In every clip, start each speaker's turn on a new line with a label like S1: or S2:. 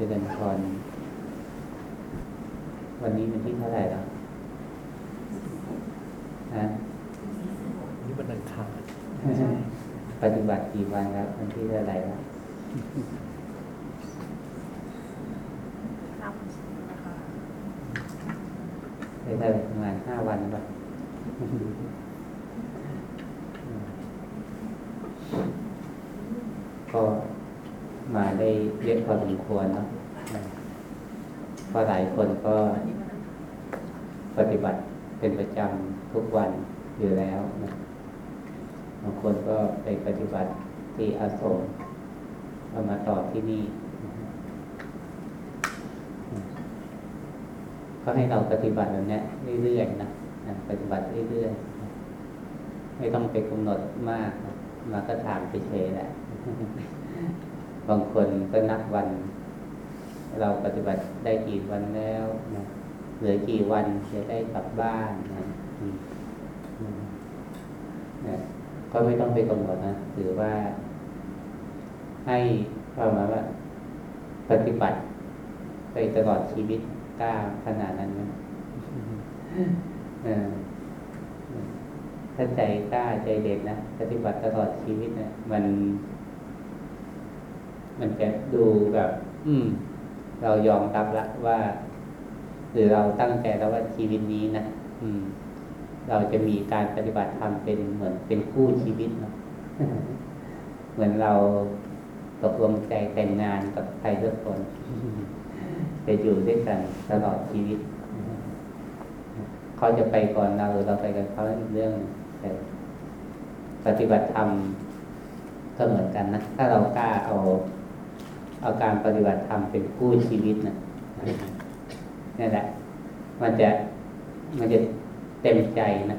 S1: เจริญพรวันนี้เป็นที่เท่าไหร่แล้วฮะ
S2: นี่วันอังคาร
S1: ปฏิบัติกี่วันแล้ววันที่เท่าไหร่แล้ว
S3: ครับนะคะ
S1: ได้ได้ประมาณห้าวันป่ะก็มาได้เย อะพอสมควรนะเพราะหลายคนก็ปฏิบัติเป็นประจำทุกวันอยู่แล้วนะบางคนก็ไปปฏิบัติที่อาสมเอามาต่อที่นี่ ก็ให้เราปฏิบัติแบบนี้เรื่อยๆนะปฏิบัติเรื่อยๆ ไม่ต้องไปกำหนดมาก มาก็ถามไปเฉยแหละ บางคนก็นับวัน เราปฏิบัติได้กี่วันแล้วนะเหลือกี่วันจะได้กลับบ้านนะอืมอืมนะก็ไม่ต้องไปกำหนดนะถือว่า ให้ประมาณว่าปฏิบัติไปตลอดชีวิตกล้าขนาดนั้นไหมเออถ้าใจกล้าใจเด็ดนะ ปฏิบัติตลอดชีวิตเนะมัน มันจะดูแบบ อืม เรายอมรับละว่า หรือเราตั้งใจแล้วว่าชีวิตนี้นะอืม เราจะมีการปฏิบัติธรรมเป็นเหมือนเป็นคู่ชีวิตเนาะเหมือนเราตกลงใจแต่งงานกับใครสักคนจะอยู่ด้วยกันตลอดชีวิต เขาจะไปก่อนเราหรือเราไปกับเขาอีกเรื่องหนึ่งแต่ปฏิบัติธรรมก็เหมือนกันนะ ถ้าเรากล้าเอา เอาการปฏิบัติธรรมเป็นคู่ชีวิตนะนี่แหละ มันจะมันจะเต็มใจนะ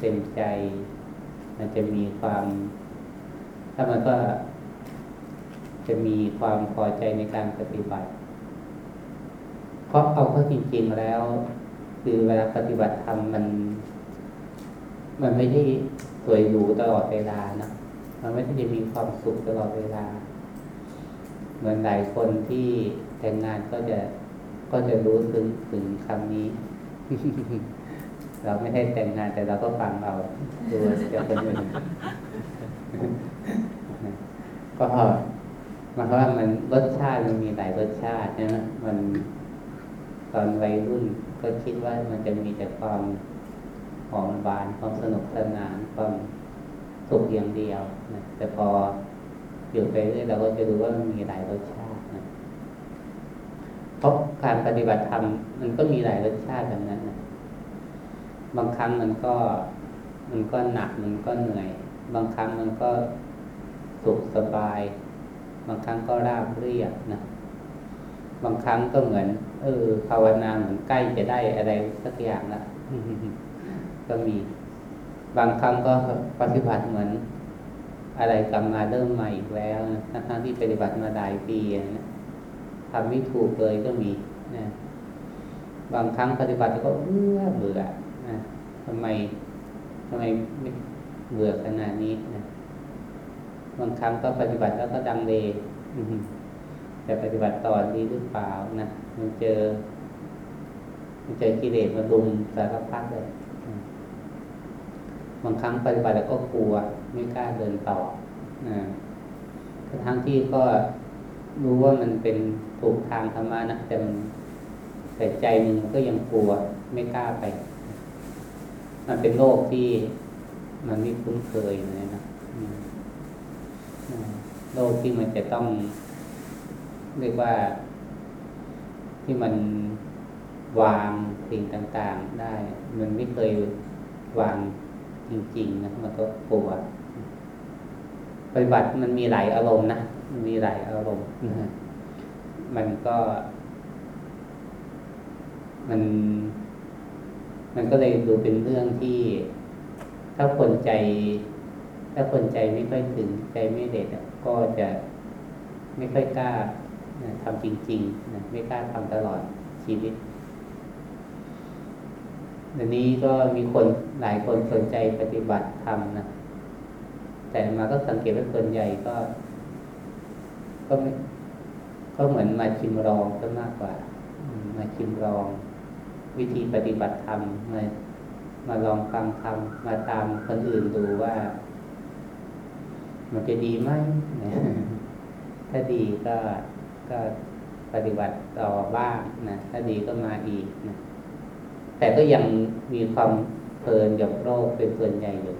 S1: เต็มใจ มันจะมีความ ถ้ามันก็จะมีความพอใจในการปฏิบัติ เพราะเอาเข้าจริง ๆแล้ว คือเวลาปฏิบัติธรรมมัน มันไม่ได้สวยหรูตลอดเวลานะมันไม่ได้จะมีความสุขตลอดเวลา เหมือนหลายคนที่แต่งงานก็จะก็จะรู้ถึงถึงคำนี้ เราไม่ได้แต่งงานแต่เราก็ฟังเราดูจากคนอื่นก็หมายความว่ามันรสชาติมันมีหลายรสชาติใช่ไหมมันตอนวัยรุ่นก็คิดว่ามันจะมีแต่ความหอมหวานความสนุกสนานความสุขอย่างเดียวนะแต่พอ อยู่ไปเรื่อยเราก็จะรู้ว่ามันมีหลายรสชาตินะเพราะการปฏิบัติธรรมมันก็มีหลายรสชาติแบบนั้นนะบางครั้งมันก็ มันก็หนักมันก็เหนื่อย บางครั้งมันก็สุขสบาย บางครั้งก็ราบเรียบนะบางครั้งก็เหมือน เออภาวนาเหมือนใกล้จะได้อะไรสักอย่างละก็มี บางครั้งก็ปฏิบัติเหมือน อะไรกลับมาเริ่มใหม่อีกแล้วนะทั้งๆที่ปฏิบัติมาหลายปีนะทำไม่ถูกเลยก็มีนะบางครั้งปฏิบัติก็เบื่อเบื่อนะทำไมทำไมไม่เบื่อขนาดนี้นะบางครั้งก็ปฏิบัติแล้วก็ดังเลอือหือแต่ปฏิบัติต่อดีหรือเปล่านะมันเจอ มันเจอกิเลสมาดุมสารพัดเลยบางครั้งปฏิบัติแล้วก็กลัว ไม่กล้าเดินต่อนะทั้งที่ก็รู้ว่ามันเป็นถูกทางธรรมะนะแต่มันแต่ใจหนึ่งก็ยังกลัวไม่กล้าไป มันเป็นโลกที่มันไม่คุ้นเคยเลยนะโลกที่มันจะต้องเรียกว่าที่มันวางสิ่งต่าง ๆ ได้ มันไม่เคยวางจริง ๆ นะมันก็กลัว ปฏิบัติมันมีหลายอารมณ์นะมันมีหลายอารมณ์มันก็ มัน มันก็เลยดูเป็นเรื่องที่ ถ้าคนใจ ถ้าคนใจไม่ค่อยถึงใจไม่เด็ดก็จะไม่ค่อยกล้าทำจริงๆนะไม่กล้าทำตลอดชีวิตเดี๋ยวนี้ก็มีคนหลายคนสนใจปฏิบัติธรรมนะ แต่มาก็สังเกตว่าส่วนใหญ่ก็ ก็ไม่ก็เหมือนมาชิมลองก็มากกว่า มาชิมลอง วิธีปฏิบัติธรรมมามาลองฟังธรรมมาตามคนอื่นดูว่า มันจะดีไหมถ้าดีก็ก็ปฏิบัติต่อบ้างนะถ้าดีก็มาอีกนะแต่ก็ยังมีความเพลินกับโลกเป็นส่วนใหญ่อยู่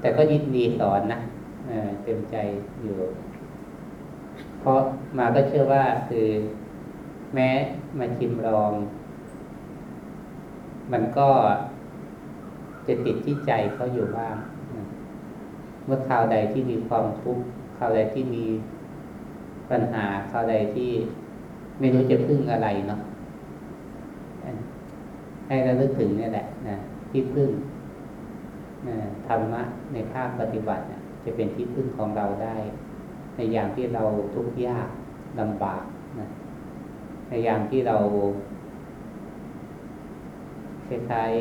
S1: แต่ก็ยินดีสอนนะเอเต็มใจอยู่ เพราะมาก็เชื่อว่าคือแม้มาชิมลอง มันก็จะติดที่ใจเขาอยู่บ้าง เมื่อคราวใดที่มีความทุกข์คราวใดที่มีปัญหาคราวใดที่ไม่รู้จะพึ่งอะไรเนาะให้เราลึกถึงนี่แหละนะที่พึ่ง ธรรมะในภาคปฏิบัติจะเป็นที่พึ่งของเราได้ ในอย่างที่เราทุกข์ยากลำบากนะในอย่างที่เราคล้าย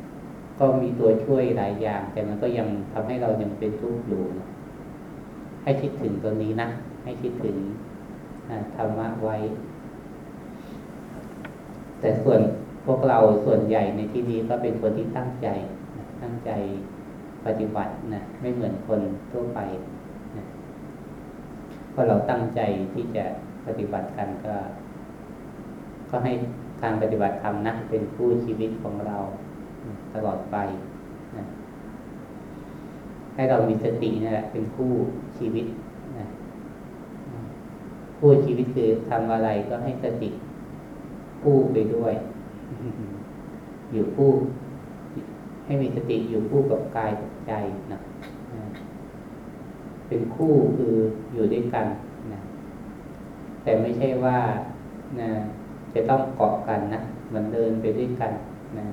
S1: ๆก็มีตัวช่วยหลายอย่าง แต่มันก็ยังทำให้เรายังเป็นทุกข์อยู่นะให้คิดถึงตัวนี้นะ ให้คิดถึงธรรมะไว้ แต่ส่วนพวกเราส่วนใหญ่ในที่นี้ก็เป็นคนที่ตั้งใจ ตั้งใจปฏิบัตินะไม่เหมือนคนทั่วไปนะเพราะเราตั้งใจที่จะปฏิบัติกันก็ ก็ให้การปฏิบัติธรรมนะเป็นคู่ชีวิตของเราตลอดไปนะให้เรามีสตินี่แหละเป็นคู่ชีวิตนะคู่ชีวิตคือทำอะไรก็ให้สติคู่ไปด้วย อยู่คู่ ให้มีสติอยู่คู่กับกายกับใจนะเป็นคู่คืออยู่ด้วยกันนะแต่ไม่ใช่ว่านะจะต้องเกาะกันนะมันเดินไปด้วยกันนะ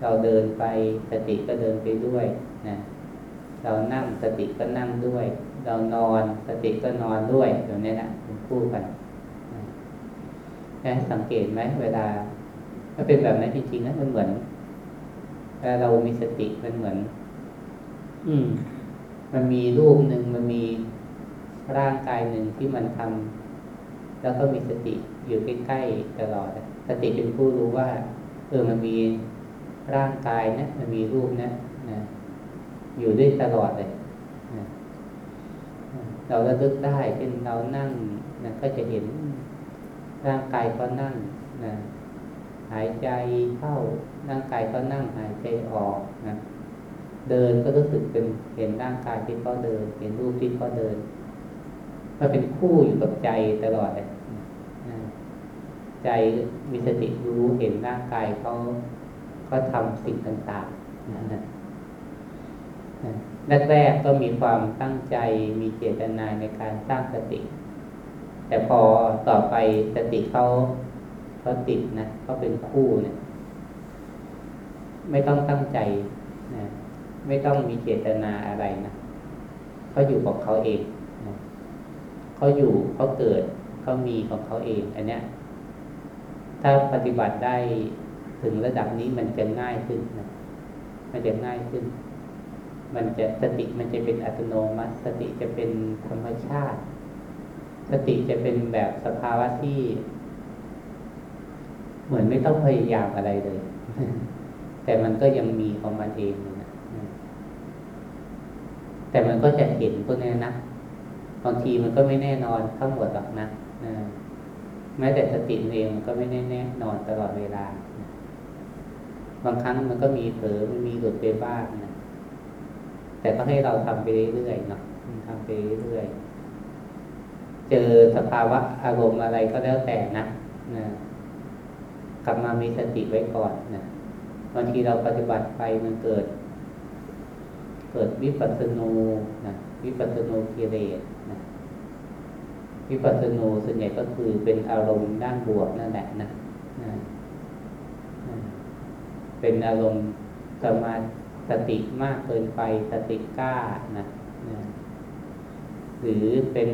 S1: เราเดินไปสติก็เดินไปด้วยนะเรานั่งสติก็นั่งด้วย เรานอนสติก็นอนด้วยตรงนี้นะเป็นคู่กันนะสังเกตไหมเวลา ถ้าเป็นแบบนั้นจริงๆนะมันเหมือน เวลาเรามีสติมันเหมือน อืม มันมีรูปหนึ่งมันมีร่างกายหนึ่งที่มันทำแล้วก็มีสติอยู่ใกล้ๆตลอดอะสติเป็นผู้รู้ว่า เออมันมีร่างกายนะมันมีรูปนะนะอยู่ด้วยตลอดเลยนะเราระลึกได้เช่นเรานั่งนะก็จะเห็นร่างกายก็นั่งนะ หายใจเข้าร่างกายก็นั่งหายใจออกนะเดินก็รู้สึกเป็นเห็นร่างกายที่เขาเดิน เห็นรูปที่เขาเดินมันเป็นคู่อยู่กับใจตลอดเลยใจมีสติรู้เห็นร่างกายเขาเขาทำสิ่งต่างๆนะแรกๆก็มีความตั้งใจมีเจตนาในการสร้างสติ แต่พอต่อไปสติเขา เขาติดนะเขาเป็นคู่เนะี่ย ไม่ต้องตั้งใจนะไม่ต้องมีเจตนาอะไรนะเขาอยู่ของเขาเองนะเขาอยู่เขาเกิดเขามีของเขาเอง อันเนี้ย ถ้าปฏิบัติได้ถึงระดับนี้มันจะง่ายขึ้นนะมันจะง่ายขึ้น มันจะสติมันจะเป็นอัตโนมัติ สติจะเป็นธรรมชาติ สติจะเป็นแบบสภาวะที่ เหมือนไม่ต้องพยายามอะไรเลย แต่มันก็ยังมีของมันเองนะแต่มันก็จะเห็นพวกนี้นะบางทีมันก็ไม่แน่นอนทั้งหมดหรอกนะแม้แต่สติเองมันก็ไม่แน่แน่นอนตลอดเวลา บางครั้งมันก็มีเผลอมันมีหลุดไปบ้างนะแต่ก็ให้เราทำไปเรื่อยๆเนาะทำไปเรื่อยๆเจอสภาวะอารมณ์อะไรก็แล้วแต่นะนะ กลับมามีสติไว้ก่อนนะบางทีเราปฏิบัติไปมันเกิด เกิดวิปัสสนูนะวิปัสสนูกิเลสนะวิปัสสนูส่วนใหญ่ก็คือเป็นอารมณ์ด้านบวกนั่นแหละนะนะเป็นอารมณ์สมาสติมากเกินไปสติกล้านะนะหรือเป็น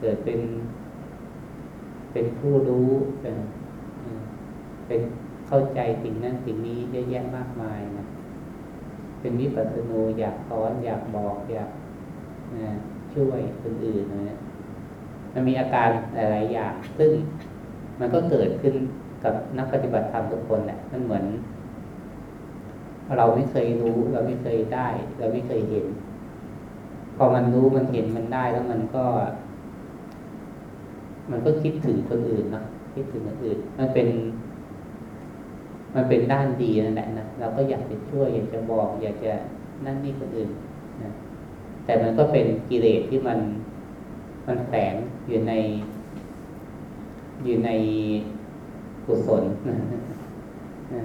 S1: เกิดเป็น เป็นผู้รู้เป็น เป็นเข้าใจสิ่งนั้นสิ่งนี้เยอะแยะมากมายนะเป็นวิปัสสนูอยากสอนอยากบอกอยากนะช่วยคนอื่นนะมันมีอาการหลาย ๆ อย่าง ซึ่งมันก็เกิดขึ้นกับนักปฏิบัติธรรมทุกคนแหละมันเหมือน เราไม่เคยรู้ เราไม่เคยได้ เราไม่เคยเห็น พอมันรู้มันเห็นมันได้แล้วมันก็ มันก็คิดถึงคนอื่นเนาะคิดถึงคนอื่น มันเป็น มันเป็นด้านดีนั่นแหละนะเราก็อยากจะช่วยอยากจะบอก อยากจะนั่นนี่คนอื่นนะแต่มันก็เป็นกิเลสที่มันมันแฝงอยู่ใน อยู่ในกุศลนะ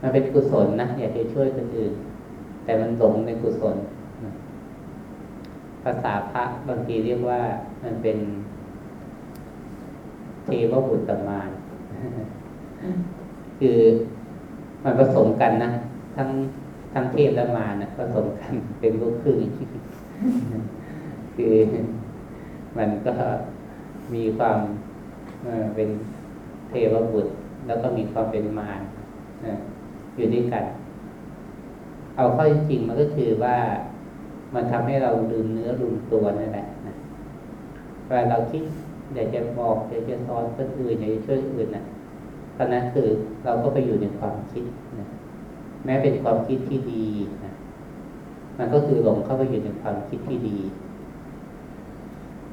S1: มันเป็นกุศลนะอยากจะช่วยคนอื่น แต่มันหลงในกุศลภาษาพระบางทีเรียกว่ามันเป็นเทวบุตรมาร คือมันผสมกันนะทั้งทั้งเทพและมารนะผสมกันเป็นลูกครึ่งคือมันก็มีความเป็นเทวบุตร แล้วก็มีความเป็นมารอยู่ด้วยกัน เอาข้าจริงมันก็คือว่ามันทำให้เราลืมเนื้อลืมตัวนั่นแหละนะเวลาเราคิดอยากจะบอกอยากจะสอนคนอื่นอยากจะช่วยอื่นนะ ตอนนั้นคือเราก็ไปอยู่ในความคิดนะแม้เป็นความคิดที่ดีนะมันก็คือหลงเข้าไปอยู่ในความคิดที่ดี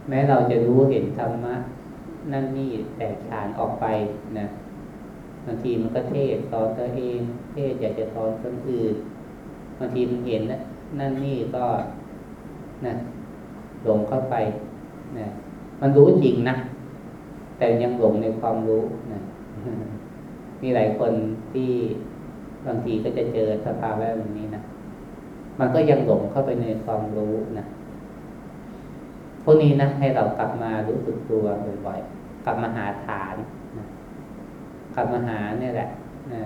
S1: แม้เราจะรู้เห็นธรรมะนั่นนี่แตกฉานออกไปนะบางทีมันก็เทศสอนตัวเอง เทศอยากจะสอนคนอื่นบางทีมันเห็นนะนั่นนี่ก็นะหลงเข้าไปนะมันรู้จริงนะแต่ยังหลงในความรู้นะ มีหลายคนที่บางทีก็จะเจอสภาวะแบบนี้นะ มันก็ยังหลงเข้าไปในความรู้นะ พวกนี้นะให้เรากลับมารู้สึกตัวบ่อยๆ กลับมาหาฐานนะกลับมาหาเนี่ยแหละนะ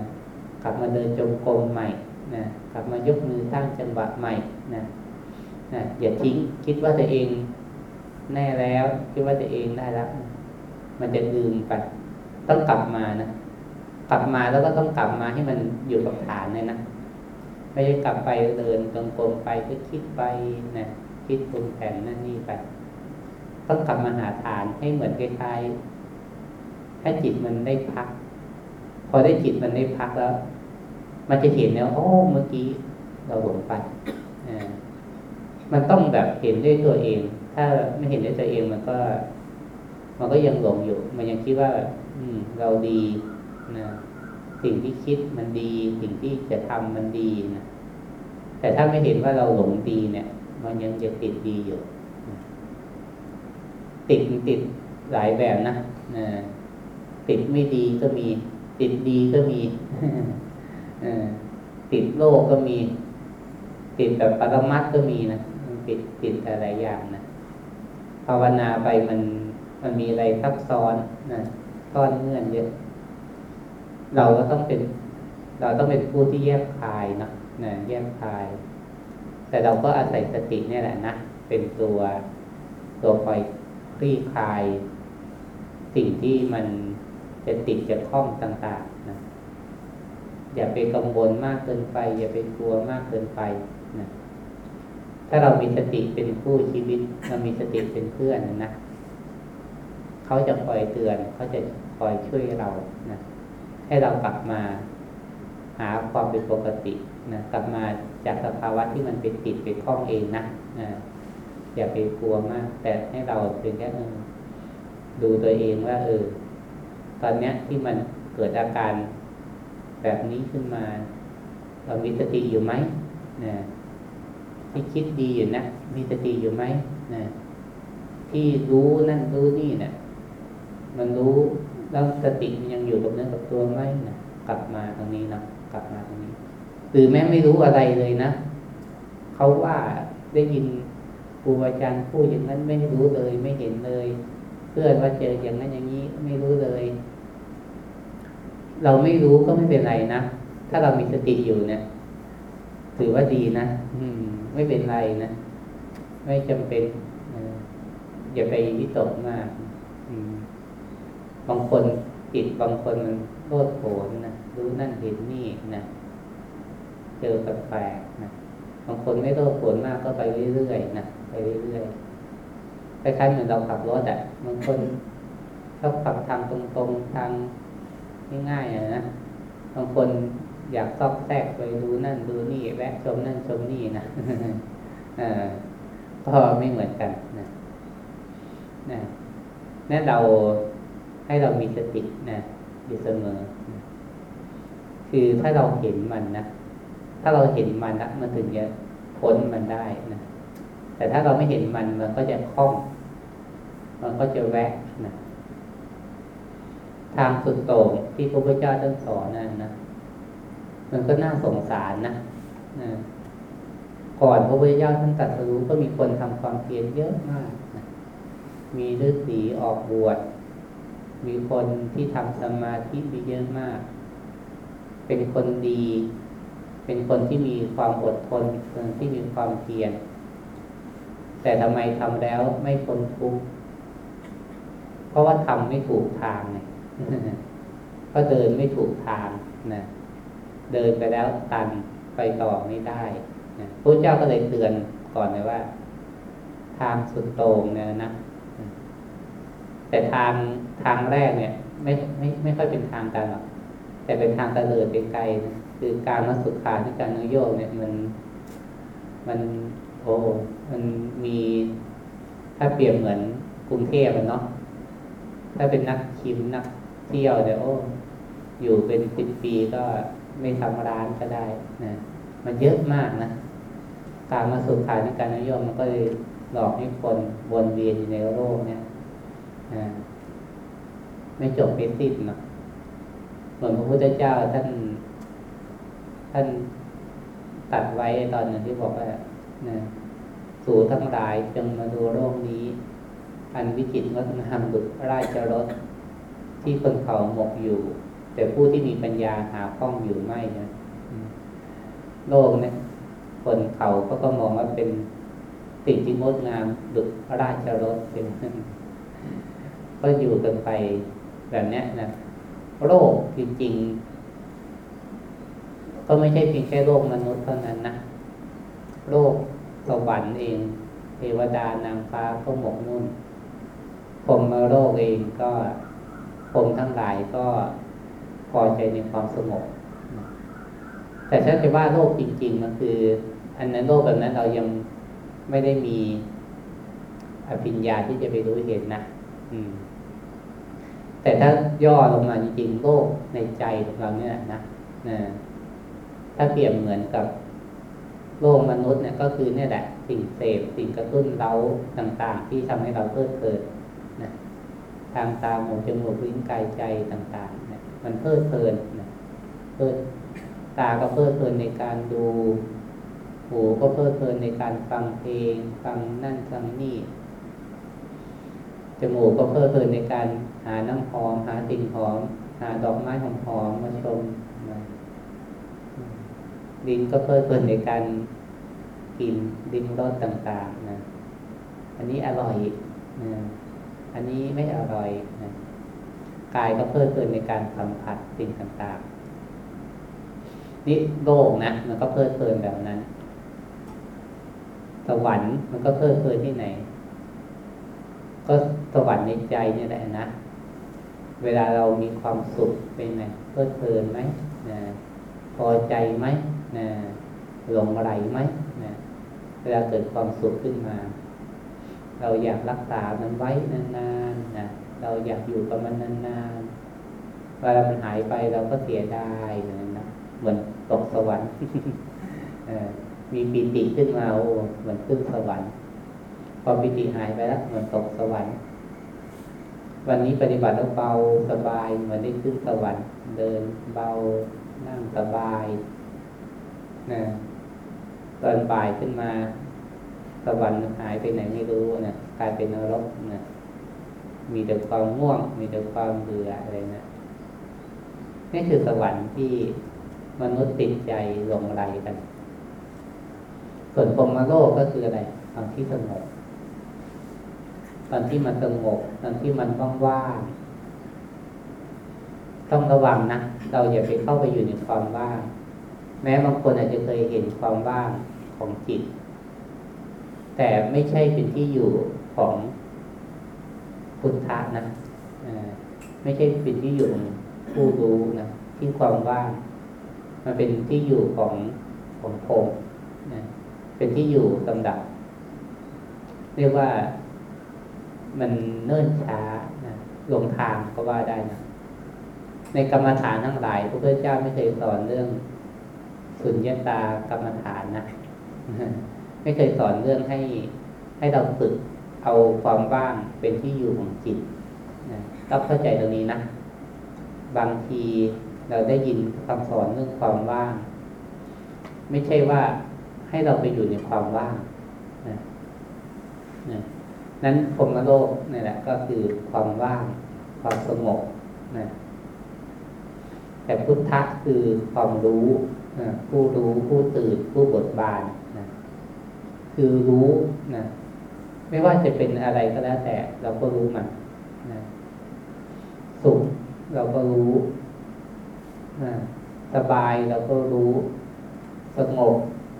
S1: กลับมาเดินจงกรมใหม่นะกลับมายกมือสร้างจังหวะใหม่นะนะอย่าทิ้งคิดว่าตัวเองแน่แล้ว คิดว่าตัวเองได้แล้ว มันจะลืมไป ต้องกลับมานะกลับมาแล้วก็ต้องกลับมาให้มันอยู่กับฐานเลยนะไม่ใช่กลับไปเดินตรงกลมไปก็คิดไปนะคิดปรุงแต่งนั่นนี่ไปต้องกลับมาหาฐานให้เหมือนคล้ายๆให้จิตมันได้พัก พอได้จิตมันได้พักแล้ว มันจะเห็นแล้วโอ้เมื่อกี้เราหลงไปอ่ามันต้องแบบเห็นด้วยตัวเอง ถ้าไม่เห็นด้วยตัวเองมันก็ มันก็ยังหลงอยู่ มันยังคิดว่า เราดีนะสิ่งที่คิดมันดี สิ่งที่จะทำมันดีนะแต่ถ้าไม่เห็นว่าเราหลงดีเนี่ย มันยังจะติดดีอยู่ ติดติดหลายแบบนะนะติดไม่ดีก็มี ติดดีก็มีอติดโลกก็มี ติดแบบปรมัตก็มีนะติดติดหลายอย่างนะภาวนาไปมันมันมีอะไรซับซ้อนนะ ซ่อนเงื่อนเยอะ เราก็ต้องเป็น เราต้องเป็นผู้ที่แยกคายเนาะนะแยกคาย แต่เราก็อาศัยสติเนี่ยแหละนะเป็นตัวตัวคอยคลี่คลาย สิ่งที่มันจะติดจะคล้องต่างๆนะอย่าไปกังวลมากเกินไป อย่าไปกลัวมากเกินไปนะถ้าเรามีสติเป็นผู้ชีวิต เรามีสติเป็นเพื่อนนะ เขาจะคอยเตือน เขาจะคอยช่วยเรานะให้เรากลับมาหาความเป็นปกตินะกลับมาจากสภาวะที่มันเป็นติดเป็นข้องเองนะนะอย่าไปกลัวมาก แต่ให้เราเพียงแค่เออดูตัวเองว่าเออตอนเนี้ยที่มันเกิดอาการแบบนี้ขึ้นมา เรามีสติอยู่ไหมนะที่คิดดีอยู่นะมีสติอยู่ไหมนะที่รู้นั่นรู้นี่เนะี่ย มันรู้แล้วสติมันยังอยู่กับเนื้อกับตัวไหมนะกลับมาตรงนี้นะกลับมาตรงนี้ หรือแม้ไม่รู้อะไรเลยนะเขาว่าได้ยินครูอาจารย์พูดอย่างนั้นไม่รู้เลยไม่เห็นเลย เพื่อนว่าเจออย่างนั้นอย่างนี้ไม่รู้เลย เราไม่รู้ก็ไม่เป็นไรนะถ้าเรามีสติอยู่เนี่ยถือว่าดีนะอืม ไม่เป็นไรนะไม่จำเป็นอออย่าไปวิตกมาก อืม บางคนจิตบางคนมันโลดโผนนะรู้นั่นเห็นนี่นะเจอแปลกๆนะบางคนไม่โลดโผนมากก็ไปเรื่อยๆนะไปเรื่อยๆคล้ายๆเหมือนเราขับรถอะบางคนชอบขับทางตรงๆทางง่ายๆอะนะบางคนอยากซอกแซกไปดูนั่นดูนี่แวะชมนั่นชมนี่นะก็ไม่เหมือนกันนะนะนั่นเรา ให้เรามีสตินะอยู่เสมอ คือถ้าเราเห็นมันนะถ้าเราเห็นมันนะมันถึงจะพ้นมันได้นะแต่ถ้าเราไม่เห็นมันมันก็จะคล้อง มันก็จะแวะนะทางสุดโต่งที่พระพุทธเจ้าท่านสอนนั่นนะมันก็น่าสงสารนะนะก่อนพระพุทธเจ้าท่านตรัสรู้ก็มีคนทำความเพียรเยอะมากนะมีฤาษีออกบวช มีคนที่ทำสมาธิมีเยอะมาก เป็นคนดี เป็นคนที่มีความอดทนคนที่มีความเพียรแต่ทำไมทำแล้วไม่พ้นทุกข์เพราะว่าทำไม่ถูกทางไงก็เดินไม่ถูกทางนะเดินไปแล้วตันไปต่อไม่ได้นะพระเจ้าก็เลยเตือนก่อนเลยว่า ทางสุดโต่งเนี่ยนะแต่ทาง ทางแรกเนี่ย ไม่ไม่ไม่ค่อยเป็นทางกันหรอกแต่เป็นทางตะเลิดไปไกลคือการมาสุขาที่การนุโยกเนี่ยมัน มันโอ้มันมีถ้าเปรียบเหมือนกรุงเทพอะเนาะถ้าเป็นนักชิมนักเที่ยวเนี่ยโอ้อยู่เป็นสิบปีก็ไม่ทำร้านก็ได้นะมันเยอะมากนะการมาสุขาที่การนุโยกมันก็เลยหลอกให้คนวนเวียนอยู่ในโลกเนี่ยนะ ไม่จบไม่สิ้นเนาะเหมือนพระพุทธเจ้าท่าน ท่านตัดไว้ตอนหนึ่งที่บอกว่านะสู่ทั้งหลายจงมาดูโลกนี้ อันวิจิตรงดงามดุจราชรถที่คนเขาหมกอยู่ แต่ผู้ที่มีปัญญาหาข้องอยู่ไม่นะโลกเนี่ยคนเขาก็ก็มองว่าเป็นสิ่งที่งดงามดุจราชรถเป็นก็อยู่กันไป แบบนี้นะโรคจริงๆ ก็ไม่ใช่เพียงแค่โรคมนุษย์เท่านั้นนะโรคสวรรค์เองเทวดานางฟ้าก็หมกมุ่นผมมาโรคเองก็ผมทั้งหลายก็พอใจในความสงบแต่ถ้าจะว่าโรคจริงๆมันคือ อันนั้นโรคแบบนั้นเรายังไม่ได้มีอภิญญาที่จะไปรู้เห็นนะ อืม แต่ถ้าย่อลงมาจริงๆโลกในใจของเราเนี่ยนะนะถ้าเปรียบเหมือนกับโลกมนุษย์เนี่ยก็คือเนี่ยแหละ สิ่งเสพสิ่งกระตุ้นเราต่าง ๆ ที่ทำให้เราเพลิดเพลินนะทางตาหูจมูกลิ้นกายใจต่างๆเนี่ยมันเพลิดเพลินนะเพลิดตาก็เพลิดเพลินในการดูหูก็เพลิดเพลินในการฟังเพลง ฟังนั่นฟังนี่จมูกก็เพลิดเพลินในการ หาน้ำหอมหาสิ่งหอม หาดอกไม้หอมหอมๆมาชมนะลิ้นก็เพลิดเพลินในการกินลิ้มรสต่างๆนะ อันนี้อร่อยนะอันนี้ไม่อร่อยนะกายก็เพลิดเพลินในการสัมผัสสิ่งต่างๆนี่โลกนะมันก็เพลิดเพลินแบบนั้นสวรรค์มันก็เพลิดเพลินที่ไหน ก็สวรรค์ในใจนี่แหละนะ เวลาเรามีความสุขเป็นไงเพลิดเพลินไหมนะพอใจไหมนะหลงไหลไหมนะเวลาเกิดความสุขขึ้นมา เราอยากรักษามันไว้นานๆนะเราอยากอยู่กับมันนานๆเวลามันหายไปเราก็เสียดายเหมือนะเหมือนตกสวรรค์เอมีปีติขึ้นมาโอ้เหมือนขึ้นสวรรค์พอปิติหายไปแล้วเหมือนตกสวรรค์ วันนี้ปฏิบัติแล้วเบาสบายเหมือนได้ขึ้นสวรรค์เดินเบานั่งสบายนะตอนบ่ายขึ้นมาสวรรค์หายไปไหนไม่รู้นะกลายเป็นนรกนะมีแต่ความง่วง มีแต่ความเบื่ออะไรนะนี่คือสวรรค์ที่มนุษย์ติดใจหลงไหลกัน ส่วนพรหมโลกก็คืออะไรความที่สงบ ตอนที่มันสงบตอนที่มันว่างๆต้องระวังนะเราอย่าไปเข้าไปอยู่ในความว่าง แม้บางคนอาจจะเคยเห็นความว่างของจิต แต่ไม่ใช่เป็นที่อยู่ของพุทธะนะไม่ใช่เป็นที่อยู่ของผู้รู้นะที่ความว่าง มันเป็นที่อยู่ของของผมนะเป็นที่อยู่สำหรับ เรียกว่า มันเนิ่นช้านะหลงทางก็ว่าได้นะในกรรมฐานทั้งหลายพระพุทธเจ้าไม่เคยสอนเรื่องสุญญตากรรมฐานนะไม่เคยสอนเรื่องให้ให้เราฝึกเอาความว่างเป็นที่อยู่ของจิตนะต้องเข้าใจตรงนี้นะบางทีเราได้ยินคำสอนเรื่องความว่าง ไม่ใช่ว่าให้เราไปอยู่ในความว่างนะนะ นั้นพรมโลกนี่แหละ ก็คือความว่าง ความสงบนะแต่พุทธะคือความรู้นะผู้รู้ผู้ตื่นผู้บิกบานนะคือรู้นะไม่ว่าจะเป็นอะไรก็แล้วแต่ เราก็รู้มันนะสุขเราก็รู้นะสบายเราก็รู้ สงบ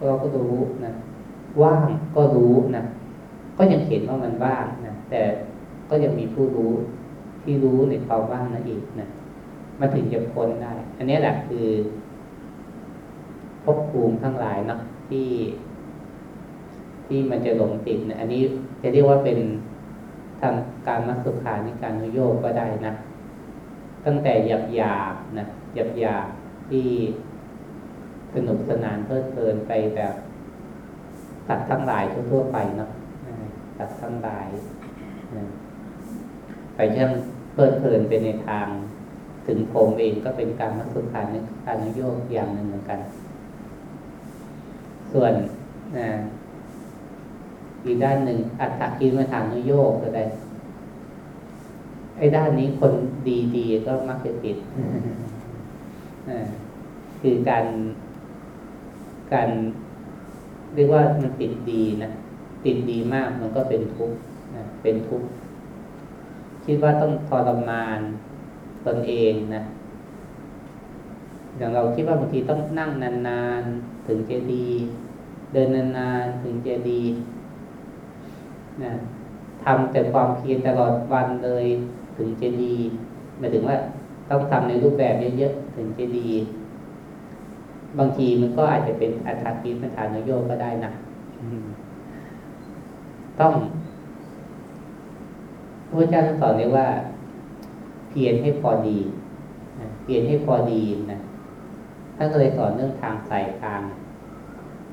S1: เราก็รู้นะว่างก็รู้นะ ก็ยังเห็นว่ามันว่างนะแต่ก็ยังมีผู้รู้ที่รู้ในความว่างนั่นเองนะมันถึงจะพ้นได้ อันนี้แหละคือภพภูมิทั้งหลายเนาะที่ ที่มันจะหลงติดนะอันนี้จะเรียกว่าเป็นทางการมัสุขาในการนุโยกก็ได้นะตั้งแต่หยาบหยาบนะหยาบหยาบที่สนุกสนานเพลิดเพลินไปแบบตัดทั้งหลายทั่วๆไปเนาะ อ่าตัดทั้งหลายไปเช่นเพลิดเพลินไปในทาง ถึงผมเองก็เป็นการมัสุขาในการนโยกอย่างหนึ่งเหมือนกัน ส่วนนะอีกด้านหนึ่งอัตตกิลมัฐางนโยกก็ได้ไอ้ด้านนี้คนดีๆก็มักจะติดคือการการเรียกว่ามันติดดีนะ ติดดีมากมันก็เป็นทุกข์นะเป็นทุกข์คิดว่าต้องทรมานตนเองนะอย่างเราคิดว่าบางทีต้องนั่งนานๆถึงจะดี เดินนานๆถึงจะดีนะทำแต่ความเพียรตลอดวันเลยถึงจะดีหมายถึงว่าต้องทำในรูปแบบเยอะๆถึงจะดี บางทีมันก็อาจจะเป็นอัตถกิลฐานโยกก็ได้นะ ต้องพระเจ้าท่านสอนเรียกว่า เพียรให้พอดีนะเพียรให้พอดีนะท่านก็เลยสอนเรื่องทางสายกลาง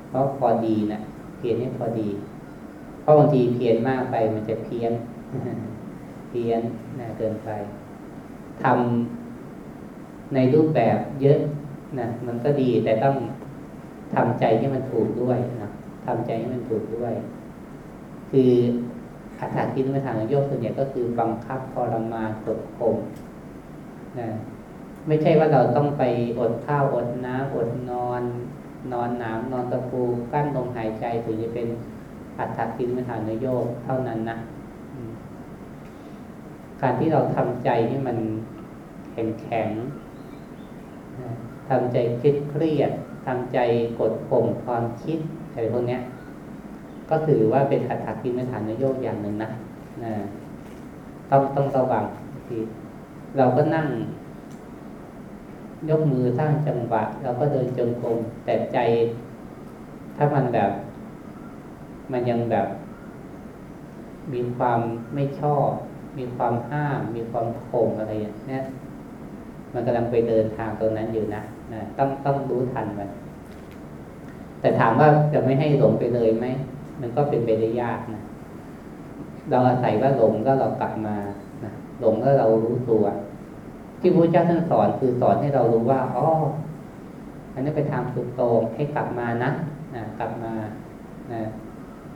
S1: เพราะพอดีนะเพียรให้พอดี เพราะบางทีเพียรมากไปมันจะเพี้ยนเพี้ยนนะเกินไปทำในรูปแบบเยอะนะมันก็ดีแต่ต้องทำใจให้มันถูกด้วยนะทำใจให้มันถูกด้วย คืออัตถกินมาทางโยกส่วนใหญ่ก็คือบังคับทรมานกดข่มนะไม่ใช่ว่าเราต้องไปอดข้าวอดน้ำอดนอน นอนหนามนอนตะปูกั้นลมหายใจถึงจะเป็นอัตถกินมาทางโยกเท่านั้นนะการที่เราทำใจให้มันแข็งแข็งๆนะทำใจครียดเครียดทำใจกดข่มความคิดอะไรพวกนี้ย ก็ถือว่าเป็นอัตถกิลฐานโยกอย่างหนึ่งนะนะต้องต้องระวังทีเราก็นั่ง ยกมือสร้างจังหวะ เราก็เดินจงกรมแต่ใจ ถ้ามันแบบ มันยังแบบ มีความไม่ชอบ มีความห้าม มีความข่มอะไรอย่างเนี้ยมันกำลังไปเดินทางตรงนั้นอยู่นะนะต้องต้องรู้ทันมันแต่ถามว่าจะไม่ให้หลงไปเลยไหม มันก็เป็นไปได้ยากนะเราอาศัยว่าหลงก็เรากลับมานะหลงก็เรารู้ตัว ที่พระเจ้าท่านสอนคือสอนให้เรารู้ว่าอ๋ออันนี้เป็นทางสุดโต่งให้กลับมานะนะกลับมานะ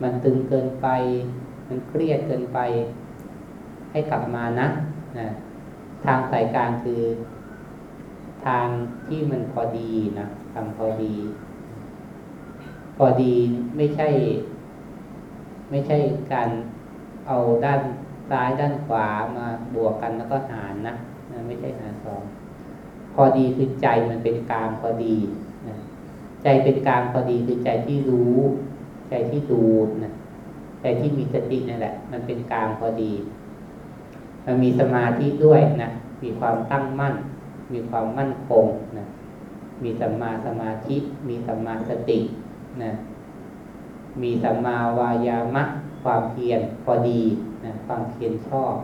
S1: มันตึงเกินไป มันเครียดเกินไป ให้กลับมานะนะทางสายกลางคือ ทางที่มันพอดีนะทำพอดี พอดีไม่ใช่ ไม่ใช่การเอาด้านซ้ายด้านขวามาบวกกันแล้วก็หารนะนะไม่ใช่หารสองพอดีคือใจมันเป็นกลางพอดีนะใจเป็นกลางพอดีคือใจที่รู้ ใจที่ดูนะใจที่มีสตินั่นแหละ มันเป็นกลางพอดี มันมีสมาธิด้วยนะมีความตั้งมั่น มีความมั่นคงนะมีสัมมาสมาธิ มีสัมมาสตินะ มีสัมมาวายามะ ความเพียรพอดีนะความเพียรชอบ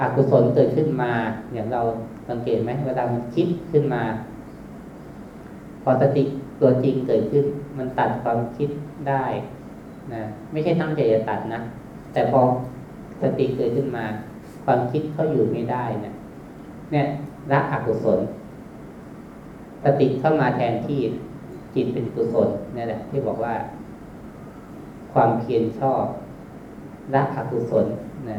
S1: อกุศลเกิดขึ้นมาอย่างเราสังเกตไหมเวลามันคิดขึ้นมา พอสติตัวจริงเกิดขึ้น มันตัดความคิดได้นะไม่ใช่ตั้งใจจะตัดนะแต่พอสติเกิดขึ้นมา ความคิดเขาอยู่ไม่ได้นะเนี่ยละอกุศลสติเข้ามาแทนที่ จิตเป็นกุศลนี่แหละ ที่บอกว่า ความเพียรชอบละอกุศลนะ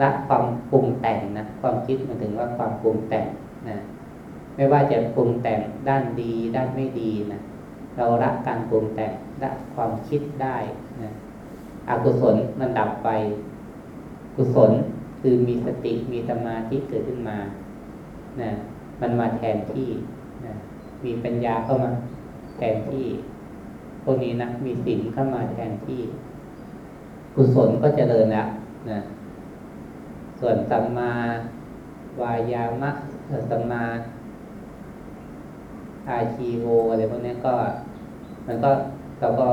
S1: ละความปรุงแต่งนะความคิดมันถึงว่าความปรุงแต่งนะไม่ว่าจะปรุงแต่งด้านดี ด้านไม่ดีนะเราละการปรุงแต่งละความคิดได้นะอกุศลมันดับไป กุศลคือมีสติมีสมาธิเกิดขึ้นมานะมันมาแทนที่นะมีปัญญาเข้ามา แทนที่พวกนี้นะมีศีลเข้ามาแทนที่ กุศลก็เจริญแล้วนะส่วนสัมมาวายามะสัมมาอาชีโวอะไรพวกนี้ก็ มันก็เราก็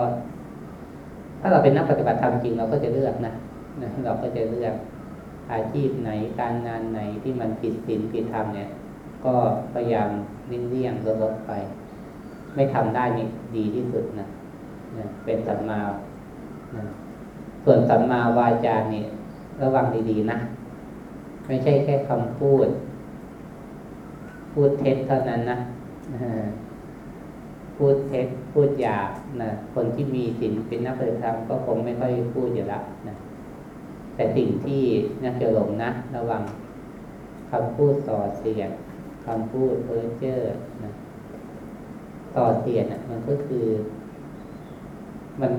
S1: ถ้าเราเป็นนักปฏิบัติธรรมจริงเราก็จะเลือกนะนะเราก็จะเลือกอาชีพไหนการงานไหนที่มันผิดศีลผิดธรรมเนี่ย ก็พยายามเลี่ยงลดไป ไม่ทำได้นี่ดีที่สุดนะนะเป็นสัมมานะส่วนสัมมาวาจานี่ระวังดีๆนะ ไม่ใช่แค่คำพูด พูดเท็จเท่านั้นนะพูดเท็จพูดหยาบนะคนที่มีศีลเป็นนักปฏิธรรมก็คงไม่ค่อยพูดอยู่ล้วนะแต่สิ่งที่นักเกี่ยวหลงนะ ระวังคำพูดส่อเสียดคำพูดเพ้อเจ้อนะ ส่อเสียดนะมันก็คือ มัน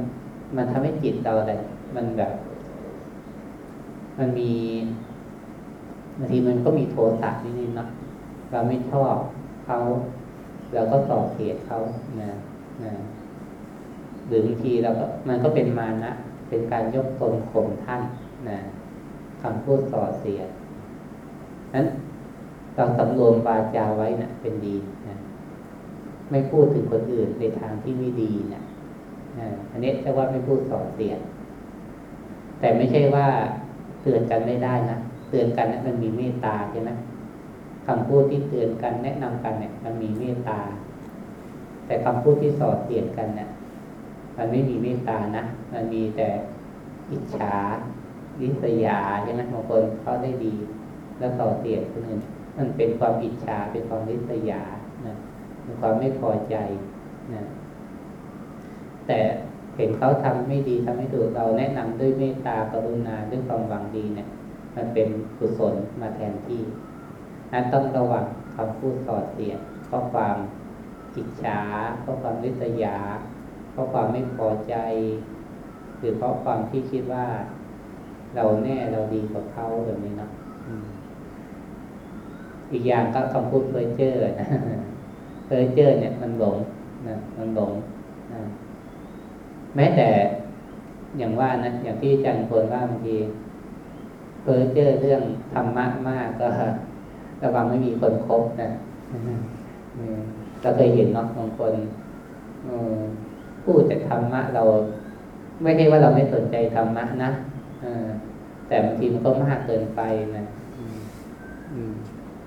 S1: มันทำให้จิตเราแต่มันแบบ มันมีบางทีมันก็มีโทสะนิดๆเนาะเราไม่ชอบเขาเราก็ส่อเสียดเขานะนะหรือบางทีเราก็มันก็เป็นมานะเป็นการยกตนข่มท่านนะคำพูดส่อเสียดนั้นเราสำรวมวาจาไว้นะเป็นดี ไม่พูดถึงคนอื่นในทางที่ไม่ดีนะอันนี้จะว่าไม่พูดส่อเสียดแต่ไม่ใช่ว่าเตือนกันไม่ได้นะเตือนกันนะมันมีเมตตาใช่ไหมคำพูดที่เตือนกันแนะนำกันเนี่ย มันมีเมตตา แต่คำพูดที่ส่อเสียดกันเนี่ยมันไม่มีเมตตานะมันมีแต่อิจฉาริษยาใช่ไหมบางคนเขาได้ดี แล้วส่อเสียดคนอื่นมันเป็นความอิจฉาเป็นความริษยา ความไม่พอใจนะแต่เห็นเขาทำไม่ดีทำไม่ถูกเราแนะนำด้วยเมตตากรุณาด้วยความหวังดีเนี่ย มันเป็นกุศลมาแทนที่นั้นต้องระวังคำพูดส่อเสียดเพราะความอิจฉาเพราะความริษยาเพราะความไม่พอใจ หรือเพราะความที่คิดว่า เราแน่เราดีกว่าเขาแบบนี้เนาะอีกอย่างก็คำพูดเพ้อเจ้อนะ เพ้อเจ้อเนี่ยมันหลงนะมันหลงนะแม้แต่อย่างว่านะอย่างที่อาจารย์ควรว่าบางทีเพ้อเจ้อเรื่องธรรมะมากก็ระวังไม่มีคนคบนะเราเคยเห็นเนาะบางคนพูดแต่ธรรมะเรา ไม่ใช่ว่าเราไม่สนใจธรรมะนะแต่บางทีมันก็มากเกินไปนะ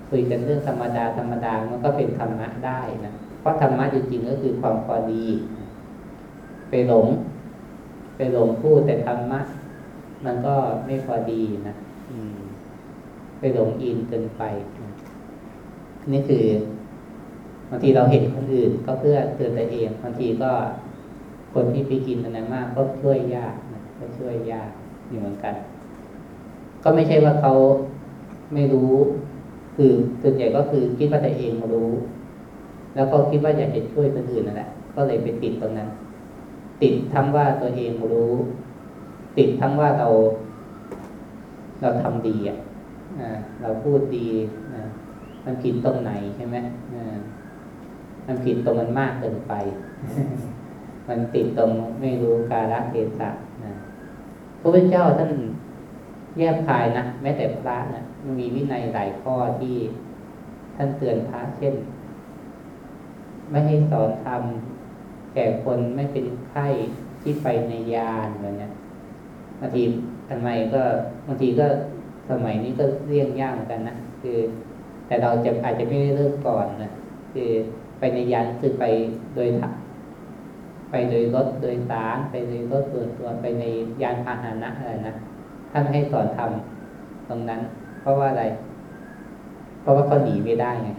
S1: คุยกันเรื่องธรรมดาธรรมดามันก็เป็นธรรมะได้นะเพราะธรรมะจริงๆก็คือความพอดี ไปหลง ไปหลงพูดแต่ธรรมะ มันก็ไม่พอดีนะไปหลงอินเกินไป นี่คือบางทีเราเห็นคนอื่น ก็เพื่อเตือนตัวเองบางทีก็คนที่ไปกินอันนั้นมาก ก็ช่วยยากนะก็ช่วยยากอยู่เหมือนกัน ก็ไม่ใช่ว่าเขาไม่รู้ คือส่วนใหญ่ก็คือคิดว่าตัวเองรู้ แล้วก็คิดว่าอยากจะช่วยคนอื่นนั่นแหละก็เลยไปติดตรงนั้น ติดทั้งว่าตัวเองรู้ ติดทั้งว่าเรา เราทำดีอะเราพูดดีมันผิดตรงไหนใช่ไหมมันผิดตรงมันมากเกินไป มันติดตรงไม่รู้กาลเทศะนะพระพุทธเจ้าท่านแยบคายนะแม้แต่พระนะ มีวินัยหลายข้อที่ท่านเตือนพระเช่น ไม่ให้สอนทำแก่คนไม่เป็นไข้ที่ไปในยานอะไรเนี้บางทีทำไมก็บางทีก็สมัยนี้ก็เลี่ยงยากเหมือนกันนะคือ แต่เราจะอาจจะไม่ได้เริ่มก่อนนะคือไปในยานคือไปโดยไปโดยรถโดยสารไปโดยรถส่วนตัวไปในยานพาหนะอะไรนะท่านให้สอนทำตรงนั้น ราะว่าอะไร เพราะว่าเขาหนีไม่ได้ไง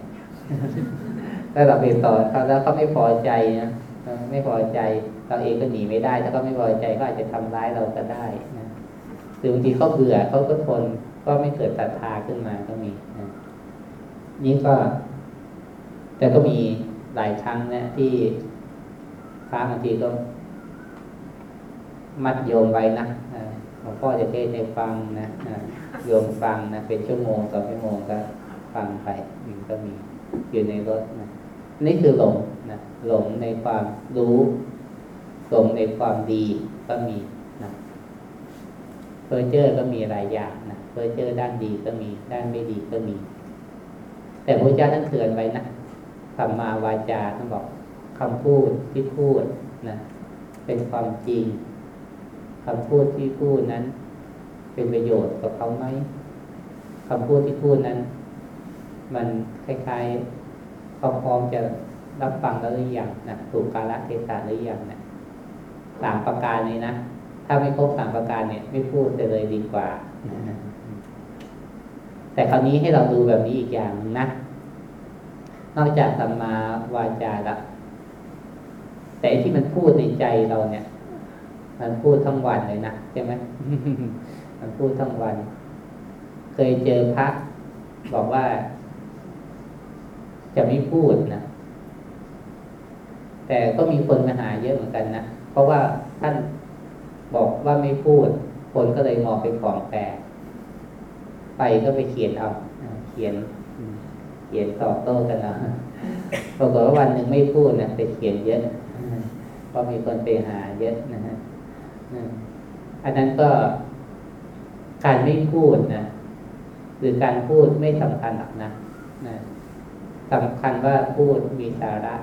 S1: ถ้าเราไปสอนเขาแล้วเขาไม่พอใจนะเออไม่พอใจ เราเองก็หนีไม่ได้ ถ้าเขาไม่พอใจก็อาจจะทำร้ายเราก็ได้นะหรือบางทีเขาเบื่อเขาก็ทนก็ไม่เกิดศรัทธาขึ้นมาก็มีนะนี่ก็ แต่ก็มีหลายครั้งนะที่พระบางทีก็มัดโยมไว้นะเออ หลวงพ่อจะเทศให้ฟังนะโยมฟังนะ เป็นชั่วโมงสองชั่วโมงก็ฟังไปมันก็มีอยู่ในรถนะนี่คือหลงนะหลงในความรู้หลงในความดีก็มีนะเพอร์เจอร์ก็มีหลายอย่างนะเพอร์เจอร์ด้านดีก็มี ด้านไม่ดีก็มี แต่พระเจ้าท่านเตือนไว้นะสัมมาวาจาท่านบอกคำพูดที่พูดนะเป็นความจริง คำพูดที่พูดนั้น เป็นประโยชน์กับเขาไหมคำพูดที่พูดนั้น มันคล้ายๆเขาพร้อมจะรับฟังแล้วหรือยังนะถูกกาลเทศะหรือยังนะสามประการนี้นะถ้าไม่ครบสามประการเนี่ย ไม่พูดเลยดีกว่า แต่คราวนี้ให้เราดูแบบนี้อีกอย่างนึงนะนอกจากสัมมาวาจาละแต่ที่มันพูดในใจเราเนี่ย มันพูดทั้งวันเลยนะใช่ไหมมันพูดทั้งวัน เคยเจอพระบอกว่า จะไม่พูดนะแต่ก็มีคนมาหาเยอะเหมือนกันนะเพราะว่าท่านบอกว่าไม่พูด คนก็เลยมองเป็นของแปลไปก็ไปเขียนเอาเขียน เขียนตอบโต้กันเอาปรากฏว่าวันหนึ่งไม่พูดนะแต่เขียนเยอะเพราะมีคนไปหาเยอะนะฮะ อันนั้นก็การไม่พูดนะหรือการพูดไม่สำคัญหรอกนะนะสำคัญว่าพูดมีสาระ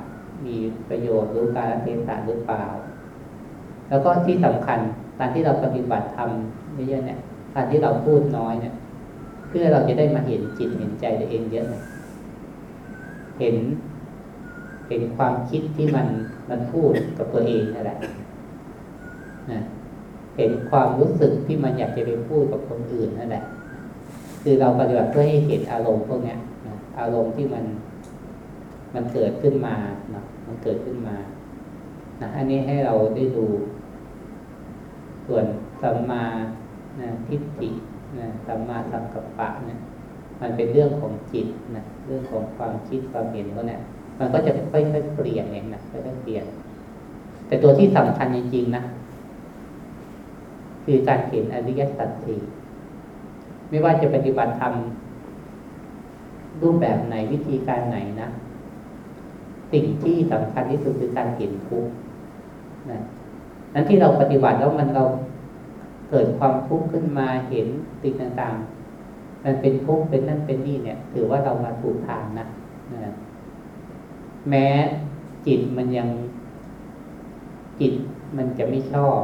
S1: มีประโยชน์รู้การเทศะหรือเปล่า แล้วก็ที่สำคัญการที่เราปฏิบัติธรรมเยอะๆเนี่ยการที่เราพูดน้อยเนี่ย เพื่อเราจะได้มาเห็นจิตเห็นใจตัวเองเยอะเลยเห็นเห็นความคิดที่มันมันพูดกับตัวเองนั่นแหละนะ เห็นความรู้สึกที่มันอยากจะไปพูดกับคนอื่นนั่นแหละ คือเราปฏิบัติเพื่อให้เห็นอารมณ์พวกเนี้ยนะอารมณ์ที่มันมันเกิดขึ้นมาเนาะมันเกิดขึ้นมานะอันนี้ให้เราได้ดู ส่วนสัมมานะทิฏฐินะสัมมาสังกัปปะเนี่ยมันเป็นเรื่องของจิตนะเรื่องของความคิดความเห็นก็เนี่ยมันก็จะค่อยๆเปลี่ยนเองนะค่อยๆเปลี่ยน แต่ตัวที่สำคัญจริงๆนะ คือการเห็นอริยสัจสี่ไม่ว่าจะปฏิบัติธรรมรูปแบบไหนวิธีการไหนนะ สิ่งที่สำคัญที่สุดคือการเห็นทุกข์นะนั้นที่เราปฏิบัติแล้วมันเราเกิดความทุกข์ขึ้นมาเห็นสิ่งต่างๆ มันเป็นทุกข์เป็นนั่นเป็นนี่เนี่ย ถือว่าเรามาถูกทางนะนะแม้จิตมันยังจิตมันจะไม่ชอบ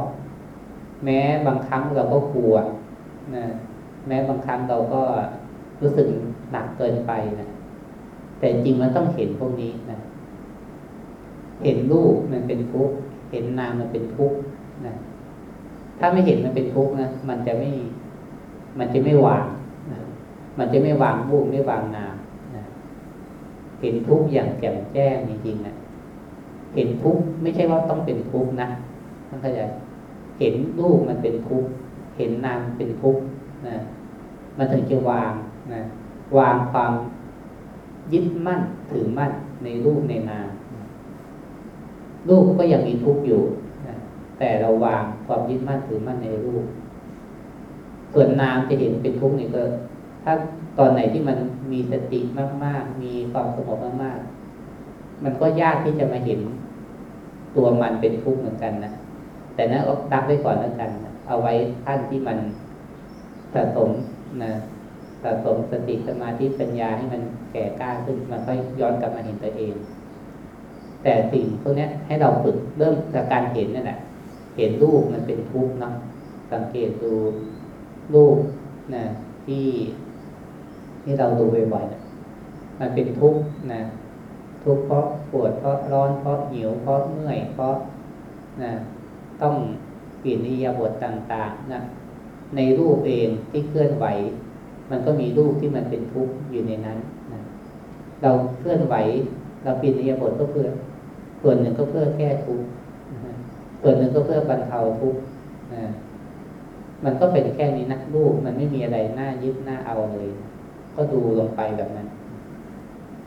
S1: แม้บางครั้งเราก็กลัวนะแม้บางครั้งเราก็รู้สึกหนักเกินไปนะแต่จริงมันต้องเห็นพวกนี้นะเห็นรูปมันเป็นทุกข์เห็นนามมันเป็นทุกข์นะถ้าไม่เห็นมันเป็นทุกข์นะมันจะไม่ มันจะไม่วางนะมันจะไม่วางรูปไม่วางนามนะเห็นทุกข์อย่างแจ่มแจ้งจริงๆนะเห็นทุกข์ไม่ใช่ว่าต้องเป็นทุกข์นะต้องเข้าใจ เห็นรูปมันเป็นทุกข์เห็นนามเป็นทุกข์นะมันถึงจะวางนะวางความยึดมั่นถือมั่นในรูปในนามรูปก็ยังมีทุกข์อยู่นะแต่เราวางความยึดมั่นถือมั่นในรูป ส่วนนามจะเห็นเป็นทุกข์นี่ก็ ถ้าตอนไหนที่มันมีสติมาก ๆ มีความสงบมากๆ มันก็ยากที่จะมาเห็นตัวมันเป็นทุกข์เหมือนกันนะ แต่นั่นรักไว้ก่อนแล้วกัน เอาไว้ท่านที่มันสะสมนะสะสมสติสมาธิปัญญาให้มันแก่กล้าขึ้นมันค่อยย้อนกลับมาเห็นตัวเอง แต่สิ่งพวกนี้ให้เราฝึกเริ่มจากการเห็นนั่นแหละเห็นรูปมันเป็นทุกข์เนาะสังเกตดูรูปนะที่ที่เราดูบ่อยๆนะมันเป็นทุกข์นะทุกข์เพราะปวดเพราะร้อนเพราะหิวเพราะเมื่อยเพราะนะ ต้องเปลี่ยนนิยาบทต่างๆนะในรูปเองที่เคลื่อนไหว มันก็มีรูปที่มันเป็นทุกข์อยู่ในนั้นนะเราเคลื่อนไหว เราเปลี่ยนนิยาบทก็เพื่อ ส่วนหนึ่งก็เพื่อแก้ทุกข์ส่วนหนึ่งก็เพื่อบรรเทาทุกข์นะมันก็เป็นแค่นี้นะรูปมันไม่มีอะไรน่ายึดน่าเอาเลย ก็ดูลงไปแบบนั้น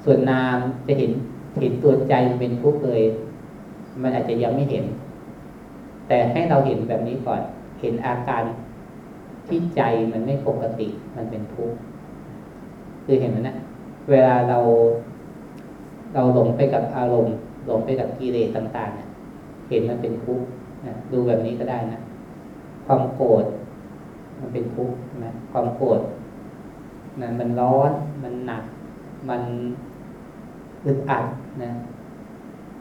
S1: ส่วนนามจะเห็นเห็นตัวใจมันเป็นทุกข์เลย มันอาจจะยังไม่เห็น แต่ให้เราเห็นแบบนี้ก่อน เห็นอาการที่ใจมันไม่ปกติ มันเป็นทุกข์คือเห็นไหมนะเวลาเราเราหลงไปกับอารมณ์หลงไปกับกิเลสต่างๆเนี่ยเห็นมันเป็นทุกข์นะดูแบบนี้ก็ได้นะความโกรธมันเป็นทุกข์นะความโกรธนะมันร้อน มันหนัก มันอึดอัดนะ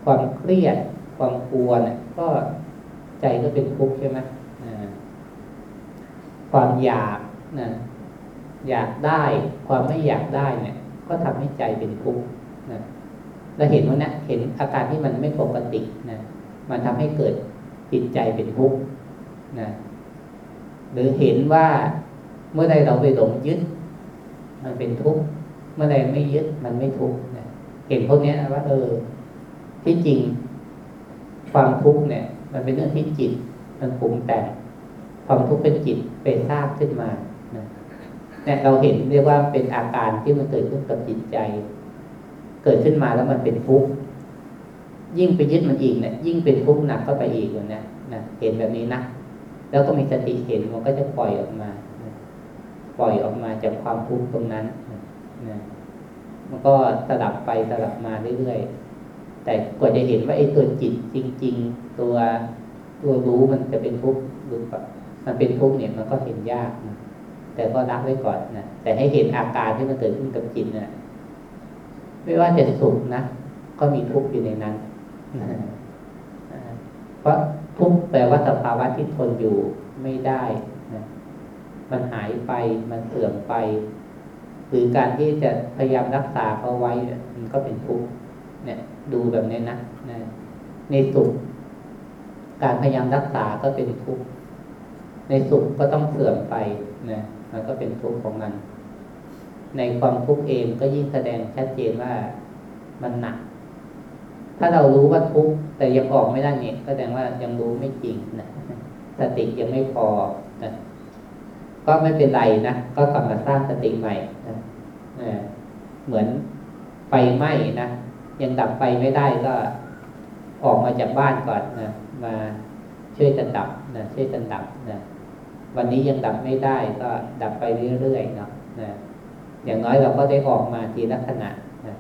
S1: ความเครียด ความกลัวเนี่ยก็ ใจก็เป็นทุกข์ใช่ไหมความอยากนะอยากได้ความไม่อยากได้เนี่ย ก็ทำให้ใจเป็นทุกข์นะเราเห็นว่าเนี่ยเห็นอาการที่มันไม่ปกตินะมันทำให้เกิดจิตใจเป็นทุกข์นะหรือเห็นว่าเมื่อใดเราไปหลงยึด มันเป็นทุกข์เมื่อใดไม่ยึดมันไม่ทุกข์นะเห็นพวกนี้นะว่า เออ ที่จริงความทุกข์เนี่ย มันเป็นเรื่องที่จิต มันปรุงแต่งความทุกข์เป็นจิตไปสร้างขึ้นมานะเนี่ยเราเห็นเรียกว่าเป็นอาการที่มันเกิดขึ้นกับจิตใจ เกิดขึ้นมาแล้วมันเป็นทุกข์ยิ่งไปยึดมันอีกเนี่ยยิ่งเป็นทุกข์หนักก็ไปอีกเลยนะนะเห็นแบบนี้นะแล้วก็มีสติเห็นมันก็จะปล่อยออกมาปล่อยออกมาจากความทุกข์ตรงนั้นนะมันก็สลับไปสลับมาเรื่อยๆ แต่กว่าจะเห็นว่าไอ้ตัวจิตจริง ๆ ตัวตัวรู้มันจะเป็นทุกข์หรือเปล่ามันเป็นทุกข์เนี่ยมันก็เห็นยากนะแต่ก็รับไว้ก่อนนะแต่ให้เห็นอาการที่มันเกิดขึ้นกับจิตนะไม่ว่าจะสุขนะก็มีทุกข์อยู่ในนั้นเพราะทุกข์แปลว่าสภาวะที่ทนอยู่ไม่ได้นะมันหายไปมันเสื่อมไป หรือการที่จะพยายามรักษาเขาไว้เนี่ยมันก็เป็นทุกข์เนี่ย ดูแบบนี้นะนะในสุข การพยายามรักษาก็เป็นทุกข์ในสุขก็ต้องเสื่อมไปนะมันก็เป็นทุกข์ของมัน ในความทุกข์เองก็ยิ่งแสดงชัดเจนว่ามันหนัก ถ้าเรารู้ว่าทุกข์แต่ยังออกไม่ได้เนี่ยแสดงว่ายังรู้ไม่จริงนะสติยังไม่พอนะก็ไม่เป็นไรนะก็กลับมาสร้างสติใหม่นะเหมือนไฟไหม้นะ ยังดับไฟไม่ได้ก็ออกมาจากบ้านก่อนนะมาช่วยกันดับนะช่วยกันดับนะวันนี้ยังดับไม่ได้ก็ดับไปเรื่อยๆเนาะนะอย่างน้อยเราก็ได้ออกมาทีละขณะนะ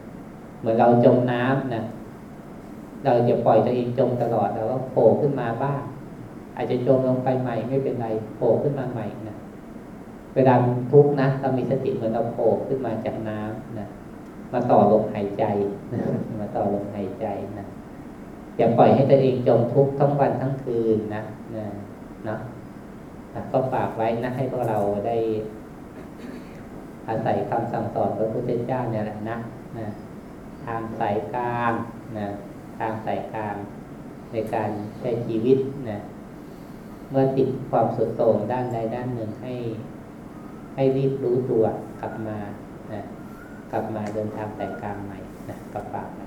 S1: เหมือนเราจมน้ำนะเราจะปล่อยตัวเองจมตลอดเราก็โผล่ขึ้นมาบ้างอาจจะจมลงไปใหม่ไม่เป็นไรโผล่ขึ้นมาใหม่นะเวลาทุกข์นะเรามีสติเหมือนเราโผล่ขึ้นมาจากน้ำนะ มาต่อลมหายใจมาต่อลมหายใจนะอย่าปล่อยให้ตัวเองจมทุกข์ทั้งวันทั้งคืนนะนะเนาะก็ฝากไว้นะให้พวกเราได้ อาศัยคำสั่งสอนพระพุทธเจ้าเนี่ยแหละนะนะทางสายกลางนะทางสายกลางในการใช้ชีวิตนะเมื่อติดความสุดโต่งด้านใดด้านหนึ่งให้ ให้รีบรู้ตัวกลับมา กลับมาเดินทางแต่งกลางใหม่นะกระปากนะ